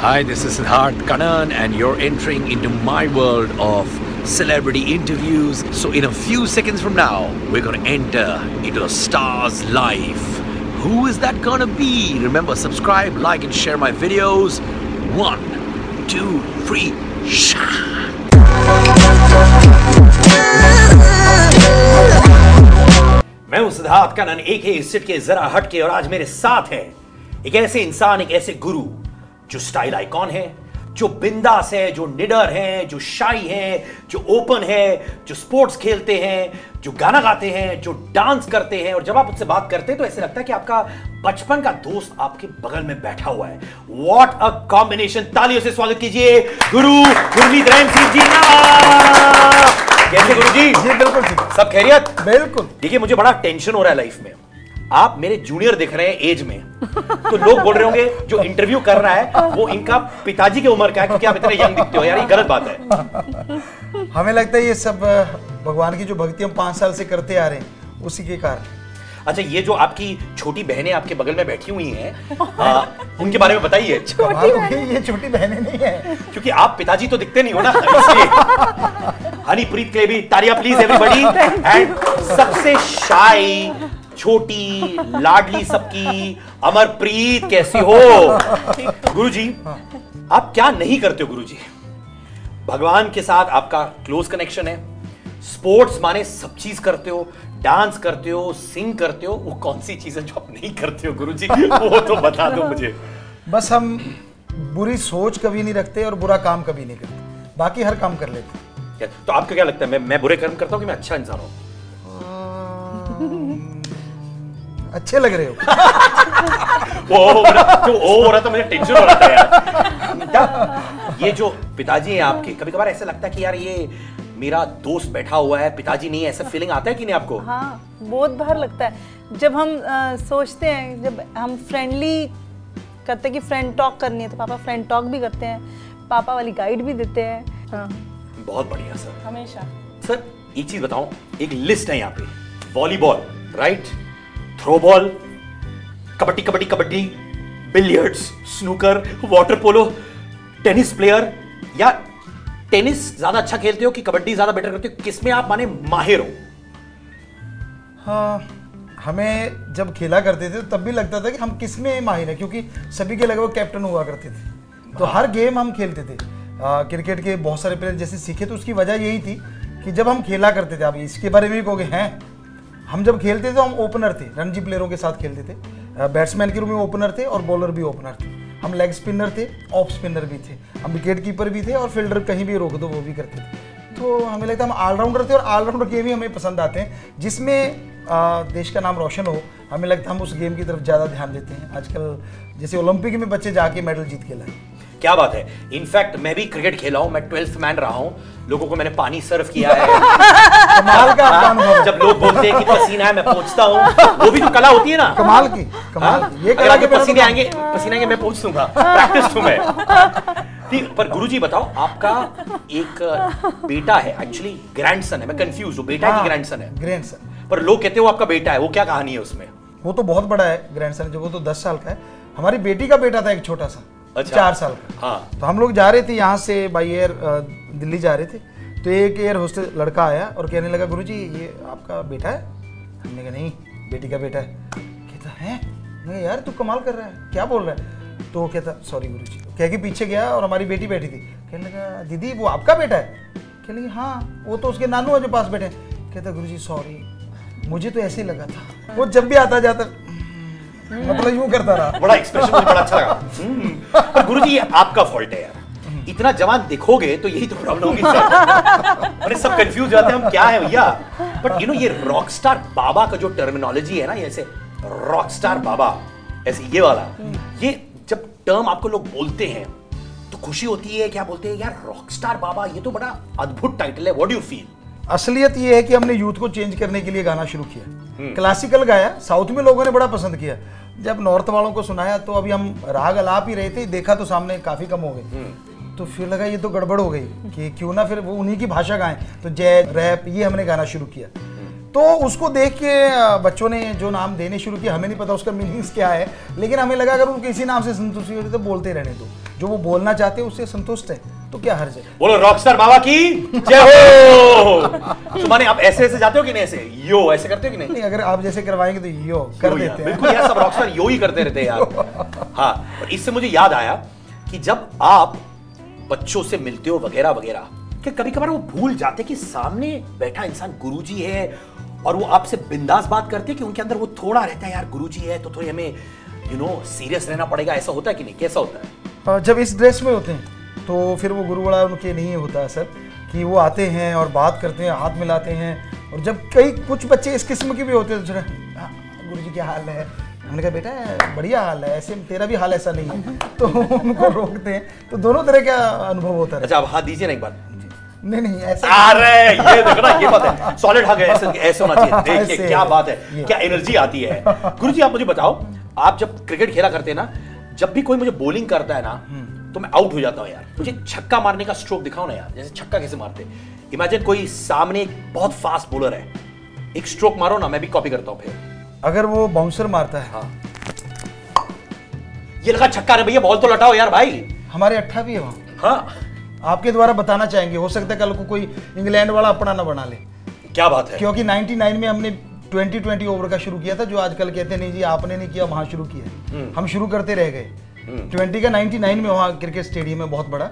Hi, this is Siddharth Kanan, and you're entering into my world of celebrity interviews. So, in a few seconds from now, we're gonna enter into the star's life. Who is that gonna be? Remember, subscribe, like, and share my videos. One, two, three, shine! मैं हूं सिद्धार्थ कनन एक ही seat के जरा हटके और आज मेरे साथ है एक ऐसे इंसान एक ऐसे गुरु जो स्टाइल आइकॉन है जो बिंदास है जो निडर है जो शाई है जो ओपन है जो स्पोर्ट्स खेलते हैं जो गाना गाते हैं जो डांस करते हैं और जब आप उससे बात करते हैं तो ऐसे लगता है कि आपका बचपन का दोस्त आपके बगल में बैठा हुआ है। वॉट अ कॉम्बिनेशन तालियों से स्वागत कीजिए गुरु गुरमीत रैम सिंह जी कैसे गुरु जी जी बिल्कुल सब खैरियत? बिल्कुल। देखिए मुझे बड़ा टेंशन हो रहा है लाइफ में। आप मेरे जूनियर दिख रहे हैं एज में। तो लोग बोल रहे होंगे जो इंटरव्यू कर रहा है वो इनका पिताजी की उम्र का है क्योंकि आप इतने यंग दिखते हो। यार ये गलत बात है। हमें लगता है ये सब भगवान की जो भक्ति हम पाँच साल से करते आ रहे हैं उसी के कारण। अच्छा ये जो आपकी छोटी बहनें आपके बगल में बैठी हुई हैं उनके बारे में बताइए। हो गई, ये छोटी बहनें नहीं है। क्योंकि आप पिताजी तो दिखते नहीं हो ना हनीप्रीत के लिए भी तारिया प्लीज़ एवरीबॉडी एंड सबसे शाई छोटी लाडली सबकी अमरप्रीत कैसी हो? गुरुजी आप क्या नहीं करते हो गुरुजी? भगवान के साथ आपका क्लोज कनेक्शन है। स्पोर्ट्स माने सब चीज़ करते हो डांस करते हो सिंग करते हो वो कौन सी चीज़ है जो आप नहीं करते हो गुरुजी? वो तो बता दो मुझे। बस हम बुरी सोच कभी नहीं रखते और बुरा काम कभी नहीं करते। बाकी हर काम कर लेते। तो आपको क्या लगता है मैं मैं बुरे कर्म करता हूँ कि मैं अच्छा इंसान हूँ? अच्छे लग रहे हो। वो हो रहा- जो ओ हो रहा था? मुझे टेंशन हो रहा था यार। ये जो पिताजी हैं आपके कभी कभार ऐसा लगता है कि यार ये मेरा दोस्त बैठा हुआ है पिताजी नहीं है ऐसा फीलिंग आता है कि नहीं आपको? हाँ बहुत बार लगता है। जब हम अ, सोचते हैं जब हम फ्रेंडली करते हैं कि फ्रेंड टॉक करनी है तो पापा फ्रेंड टॉक भी करते हैं पापा वाली गाइड भी देते हैं। हाँ। बहुत बढ़िया सर हमेशा। सर एक चीज़ बताओ एक लिस्ट है यहाँ पे volleyball right throw ball kabaddi kabaddi kabaddi billiards snooker water polo tennis player. या टेनिस ज़्यादा अच्छा खेलते हो कि कबड्डी ज़्यादा बेटर करते हो? किसमें आप माने माहिर हो? हाँ हमें जब खेला करते थे तब भी लगता था कि हम किसमें माहिर हैं क्योंकि सभी के लगभग कैप्टन हुआ करते थे। तो हर गेम हम खेलते थे। आ, क्रिकेट के बहुत सारे प्लेयर जैसे सीखे तो उसकी वजह यही थी कि जब हम खेला करते थे आप इसके बारे में भी कहोगे हैं? हम जब खेलते थे तो हम ओपनर थे, रणजी प्लेयरों के साथ खेलते थे। बैट्समैन के रूप में ओपनर थे और बॉलर भी ओपनर थे। हम लेग स्पिनर थे ऑफ़ स्पिनर भी थे। हम विकेट कीपर भी थे और फील्डर कहीं भी रोक दो, वो भी करते थे। तो हमें लगता है हम ऑलराउंडर थे और ऑलराउंडर गेम ही हमें पसंद आते हैं, जिसमें देश का नाम रोशन हो, हमें लगता है हम उस गेम की तरफ़ ज़्यादा ध्यान देते हैं। आजकल जैसे ओलंपिक में बच्चे जाके मेडल जीत के लाए। क्या बात है? इनफैक्ट मैं भी क्रिकेट खेला हूँ मैं ट्वेल्थ मैन रहा हूँ। लोगों को मैंने पानी सर्व किया है। कमाल का अनुभव है। जब लोग बोलते हैं कि पसीना है मैं पूछता हूँ। वो भी तो कला होती है ना? कमाल की कमाल की। ये कला के तो पसीने आएँगे पसीने आएँगे मैं पूछ दूँगा। प्रैक्टिस हूँ मैं। ठीक पर गुरुजी बताओ आपका एक बेटा है। एक्चुअली ग्रैंडसन है। मैं कंफ्यूज हूँ। बेटा की हाँ, ग्रैंडसन है? ग्रैंडसन पर लोग कहते हो आपका बेटा है। वो क्या कहानी है उसमें? वो तो बहुत बड़ा है ग्रैंडसन जो वो तो दस साल का है। हमारी बेटी का बेटा था एक छोटा सा। अच्छा। चार साल का। हाँ। तो हम लोग जा रहे थे यहाँ से बाई एयर दिल्ली जा रहे थे। तो एक एयर होस्टेल लड़का आया और कहने लगा गुरुजी ये आपका बेटा है? हमने कहा नहीं बेटी का बेटा है। कहता है? कहा, यार तू कमाल कर रहा है क्या बोल रहा है? तो कहता सॉरी गुरु जी कह के पीछे गया और हमारी बेटी बैठी थी। कहने लगा दीदी वो आपका बेटा है? कहने लगी हाँ वो तो उसके नानू है जो पास बैठे कहता गुरु जी सॉरी मुझे तो ऐसे ही लगा था। वो जब भी आता जाता मतलब यूँ करता रहा। बड़ा एक्सप्रेशन मुझे बड़ा अच्छा लगा। हम्म, पर गुरुजी ये आपका फॉल्ट है यार। इतना जवान दिखोगे तो यही तो प्रॉब्लम होगी। अरे सब कंफ्यूज जाते हैं हम क्या है भैया? बट यू नो ये रॉकस्टार बाबा का जो टर्मिनोलॉजी है ना ऐसे रॉकस्टार बाबा ऐसे ये वाला ये जब टर्म आपको लोग बोलते हैं तो खुशी होती है क्या बोलते हैं यार रॉकस्टार बाबा ये तो बड़ा अद्भुत टाइटल है व्हाट डू फील असलियत ये है कि हमने यूथ को चेंज करने के लिए गाना शुरू किया क्लासिकल गाया साउथ में लोगों ने बड़ा पसंद किया। जब नॉर्थ वालों को सुनाया तो अभी हम राग अलाप ही रहे थे देखा तो सामने काफ़ी कम हो गए। तो फिर लगा ये तो गड़बड़ हो गई कि क्यों ना फिर वो उन्हीं की भाषा गाएँ। तो जय रैप ये हमने गाना शुरू किया। तो उसको देख के बच्चों ने जो नाम देने शुरू किया हमें नहीं पता उसका मीनिंग्स क्या है लेकिन हमें लगा अगर उनको इसी नाम से संतुष्टि होती तो बोलते रहने दो। जो वो बोलना चाहते हैं उससे संतुष्ट है। तो क्या हर्ज है? बोलो रॉकस्टार बाबा की जय हो। माने आप ऐसे ऐसे जाते हो कि नहीं ऐसे? यो ऐसे करते हो कि नहीं? नहीं अगर आप जैसे करवाएँगे तो यो कर देते हैं। बिल्कुल यार सब रॉकस्टार यो ही करते रहते हैं यार। हाँ और इससे मुझे याद आया कि जब आप बच्चों से मिलते हो वगैरह वगैरह कि कभी कभार वो भूल जाते कि सामने बैठा इंसान गुरुजी है और वो आपसे बिंदास बात करते कि उनके अंदर वो थोड़ा रहता है यार गुरुजी है तो थोड़ी हमें यू नो सीरियस रहना पड़ेगा। ऐसा होता है कि नहीं? कैसा होता है? जब इस ड्रेस में होते हैं। तो फिर वो गुरु बड़ा उनके नहीं होता सर कि वो आते हैं और बात करते हैं हाथ मिलाते हैं। और जब कई कुछ बच्चे इस किस्म के भी होते हैं तो जरा "हाँ, गुरु जी क्या हाल है? हमने कहा बेटा बढ़िया हाल है ऐसे तेरा भी हाल ऐसा नहीं है। तो उनको रोकते हैं। तो दोनों तरह का अनुभव होता है अच्छा अब हाथ दीजिए ना एक बार। नहीं नहीं ऐसा अरे ये देखो ना ये बात है। सॉलिड हग है ऐसे ऐसे होना चाहिए। देखिए क्या बात है क्या एनर्जी आती है। गुरु जी आप मुझे बताओ आप जब क्रिकेट खेला करते हैं ना जब भी कोई मुझे बॉलिंग करता है ना तो मैं आउट हो जाता हूँ यार। मुझे छक्का मारने का स्ट्रोक दिखाओ ना यार जैसे छक्का कैसे मारते। इमेजिन कोई सामने बहुत फास्ट बॉलर है। एक स्ट्रोक मारो ना मैं भी कॉपी करता हूँ फिर। अगर वो बाउंसर मारता है। हाँ। ये लगा छक्का रे भैया बॉल तो लटाओ यार भाई। हमारे अट्ठा भी है वहाँ। हाँ। आपके द्वारा बताना चाहेंगे हो सकता है कल को कोई इंग्लैंड वाला अपना ना बना ले। क्या बात है? क्योंकि 99 में हमने 20 20 ओवर का शुरू किया था जो आजकल कहते नहीं जी आपने नहीं किया वहाँ शुरू किया हम शुरू करते रह गए। 20 का 99 में वहाँ क्रिकेट स्टेडियम है बहुत बड़ा।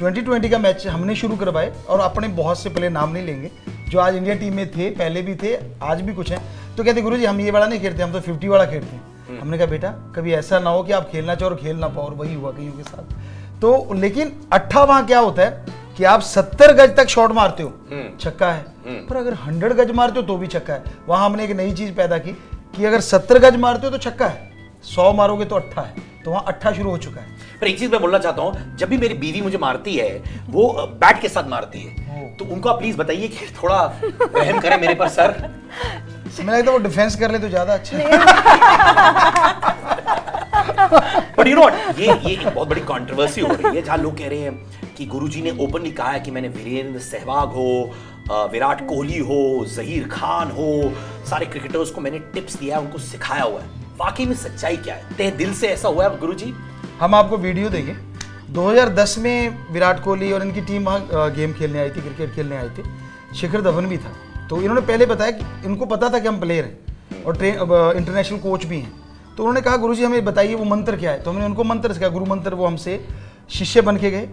2020 का मैच हमने शुरू करवाए और अपने बहुत से प्लेयर नाम नहीं लेंगे जो आज इंडिया टीम में थे पहले भी थे आज भी कुछ हैं। तो कहते गुरु जी हम ये वाला नहीं खेलते हम तो 50 वाला खेलते हैं। हमने कहा बेटा कभी ऐसा ना हो कि आप खेलना चाहो और खेल ना पाओ और वही हुआ कहीं के साथ। तो लेकिन अट्ठा वहाँ क्या होता है कि आप सत्तर गज तक शॉट मारते हो छक्का है। पर अगर हंड्रेड गज मारते हो तो भी छक्का है। वहाँ हमने एक नई चीज़ पैदा की कि अगर सत्तर गज मारते हो तो छक्का है सौ मारोगे तो अट्ठा है। तो वहाँ अट्ठा शुरू हो चुका है। पर एक चीज़ मैं बोलना चाहता हूँ जब भी मेरी बीवी मुझे मारती है वो बैट के साथ मारती है। तो उनको आप प्लीज़ बताइए कि थोड़ा रहम करें मेरे पर सर। मुझे लगता वो डिफेंस कर ले तो ज़्यादा अच्छा है। बट यू नो ये ये एक बहुत बड़ी कंट्रोवर्सी हो रही है जहाँ लोग कह रहे हैं कि गुरुजी ने ओपनली कहा है कि मैंने वीरेंद्र सहवाग हो विराट कोहली हो जहीर खान हो सारे क्रिकेटर्स को मैंने टिप्स दिया है उनको सिखाया हुआ है। वाकई में सच्चाई क्या है? तह दिल से ऐसा हुआ है गुरुजी? हम आपको वीडियो देंगे। 2010 में विराट कोहली और इनकी टीम वहाँ गेम खेलने आई थी क्रिकेट खेलने आई थी। शिखर धवन भी था। तो इन्होंने पहले बताया कि इनको पता था कि हम प्लेयर हैं और ट्रेन इंटरनेशनल कोच भी हैं। तो उन्होंने कहा गुरुजी हमें बताइए वो मंत्र क्या है? तो हमने उनको मंत्र सिखाया। गुरु मंत्र वो हमसे शिष्य बन के गए।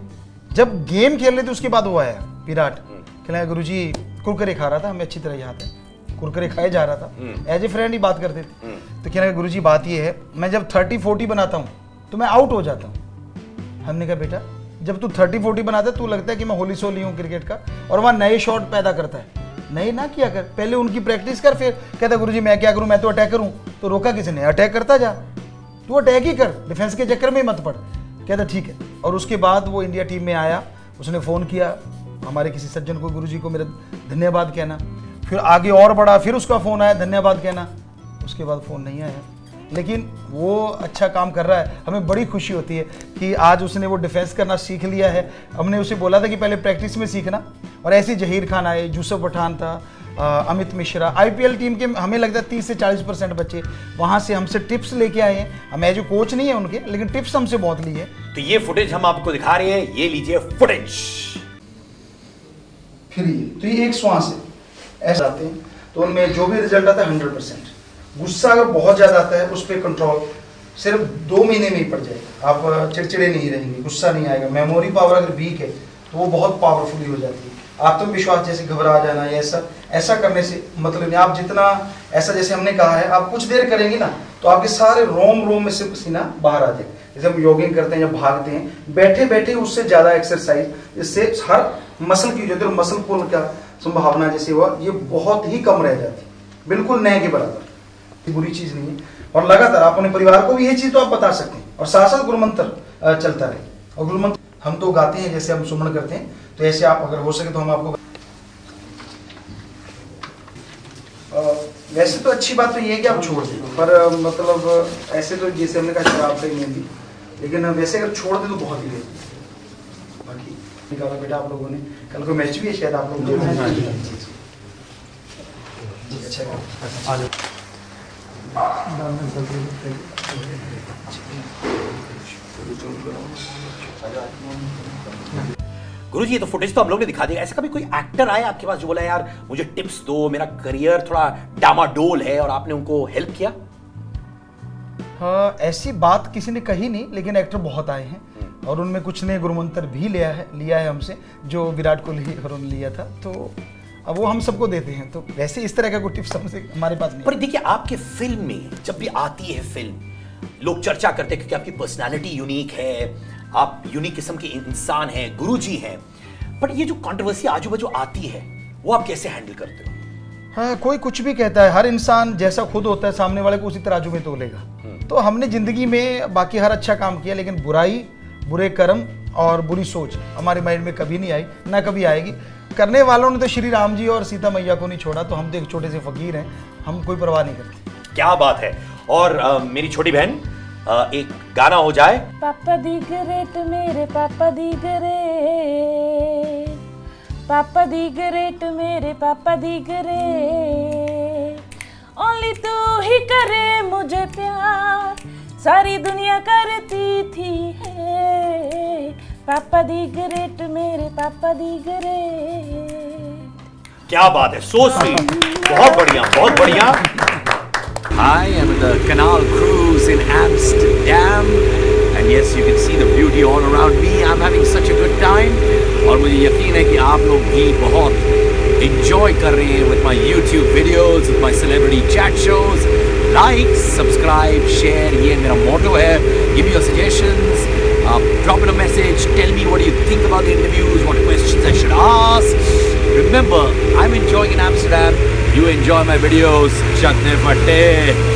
जब गेम खेल रहे थे उसके बाद वो आया विराट। कहने गुरु जी कुरकुरे खा रहा था हमें अच्छी तरह याद है। कुरकुरे खाए जा रहा था। एज ए फ्रेंड ही बात करते थे। तो कहने गुरु जी बात ये है मैं जब थर्टी फोर्टी बनाता हूँ तो मैं आउट हो जाता हूँ। हमने कहा बेटा जब तू थर्टी फोर्टी बनाता है तू लगता है कि मैं होली सोली हूँ क्रिकेट का और वहाँ नए शॉट पैदा करता है। नए ना किया कर। पहले उनकी प्रैक्टिस कर फिर कहता गुरु जी मैं क्या करूँ? मैं तो अटैक हूँ। तो रोका किसी ने अटैक करता जा। तू अटैक ही कर डिफेंस के चक्कर में ही मत पड़। कहता ठीक है। और उसके बाद वो इंडिया टीम में आया उसने फ़ोन किया हमारे किसी सज्जन को गुरु जी को मेरा धन्यवाद कहना। फिर आगे और बढ़ा फिर उसका फ़ोन आया धन्यवाद कहना। उसके बाद फ़ोन नहीं आया। लेकिन वो अच्छा काम कर रहा है। हमें बड़ी खुशी होती है कि आज उसने वो डिफेंस करना सीख लिया है। हमने उसे बोला था कि पहले प्रैक्टिस में सीखना। और ऐसे जहीर खान आए यूसुफ पठान था अ, अमित मिश्रा। आईपीएल टीम के हमें लगता है तीस से चालीस परसेंट बच्चे। वहाँ से हमसे टिप्स लेके आए हैं। हम एज कोच नहीं है उनके लेकिन टिप्स हमसे बहुत ली है। तो ये फुटेज हम आपको दिखा रहे हैं। ये लीजिए फुटेज फिर ये तो ये एक श्वास है। ऐसे आते हैं। तो उनमें जो भी रिज़ल्ट आता है हंड्रेड परसेंट गुस्सा अगर बहुत ज़्यादा आता है, उस पर कंट्रोल सिर्फ़ दो महीने में ही पड़ जाएगा। आप चिड़चिड़े नहीं रहेंगे, गुस्सा नहीं आएगा। मेमोरी पावर अगर वीक है तो वो बहुत पावरफुली हो जाती है। आत्मविश्वास जैसे घबरा जाना या ऐसा ऐसा करने से मतलब नहीं, आप जितना, ऐसा जैसे हमने कहा है, आप कुछ देर करेंगे ना तो आपके सारे रोम रोम में से पसीना बाहर आ जाए जैसे हम योगिंग करते हैं या भागते हैं बैठे बैठे उससे ज़्यादा एक्सरसाइज इससे हर मसल की जो मसल पुल का संभावना जैसे हुआ, ये बहुत ही कम रह जाती। है बिल्कुल नए के बराबर। बुरी चीज़ नहीं है। और लगातार आप अपने परिवार को भी ये चीज़ तो आप बता सकते हैं। और साथ साथ गुरुमंत्र चलता रहे। और गुरुमंत्र, हम तो गाते हैं, जैसे हम सुमन करते हैं तो ऐसे आप अगर हो सके तो हम आपको वैसे तो अच्छी बात तो ये है कि आप छोड़ दें। पर मतलब ऐसे तो जैसे हमने कहा, शराब सही नहीं थी लेकिन वैसे अगर छोड़ दें तो बहुत ही है। निकाला बेटा आप लोगों ने कल को मैच भी है शायद आप लोग अच्छा गुरु जी ये तो फुटेज तो हम लोग ने दिखा दिया। ऐसा कभी कोई एक्टर आया आपके पास जो बोला यार मुझे टिप्स दो मेरा करियर थोड़ा डामाडोल है और आपने उनको हेल्प किया? हाँ ऐसी बात किसी ने कही नहीं लेकिन एक्टर बहुत आए हैं। और उनमें कुछ ने गुरुमंत्र भी लिया है लिया है हमसे जो विराट कोहली और उन्होंने लिया था। तो अब वो हम सबको देते हैं। तो वैसे इस तरह का कोई टिप्स हमसे हमारे पास नहीं पर देखिए आपके फ़िल्म में जब भी आती है फ़िल्म लोग चर्चा करते हैं क्योंकि आपकी पर्सनालिटी यूनिक है आप यूनिक किस्म के इंसान हैं गुरु जी हैं। बट ये जो कंट्रोवर्सी आजू बाजू आती है वो आप कैसे हैंडल करते हो? हाँ कोई कुछ भी कहता है। हर इंसान जैसा खुद होता है सामने वाले को उसी तराजू में तोलेगा। तो हमने ज़िंदगी में बाकी हर अच्छा काम किया लेकिन बुराई बुरे कर्म और बुरी सोच हमारे माइंड में कभी नहीं आई ना कभी आएगी। करने वालों ने तो श्री राम जी और सीता मैया को नहीं छोड़ा तो हम तो एक छोटे से फकीर हैं हम कोई परवाह नहीं करते। क्या बात है। और अ, मेरी छोटी बहन एक गाना हो जाए। पापा दी ग्रेट मेरे पापा दी ग्रेट पापा दी ग्रेट मेरे पापा दी ग्रेट ओनली तू ही करे मुझे सारी दुनिया करती थी पापा दी ग्रेट मेरे पापा दी ग्रेट क्या बात है सो सी बहुत बढ़िया बहुत बढ़िया। I'm the canal cruise in Amsterdam and yes you can see the beauty all around me I'm having such a good time और मुझे यकीन है कि आप लोग भी बहुत इंजॉय कर रहे हैं with my YouTube videos with my celebrity chat shows Like, subscribe, share. ये मेरा motto है. Give me your suggestions. Uh, drop in a message. Tell me what you think about the interviews, what questions I should ask. Remember, I'm enjoying in Amsterdam. You enjoy my videos. Chakne Fatte.